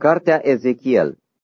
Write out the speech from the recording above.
Cartea Ezechiel.